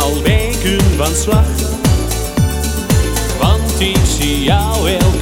al weken van slag. Want ik zie jou elke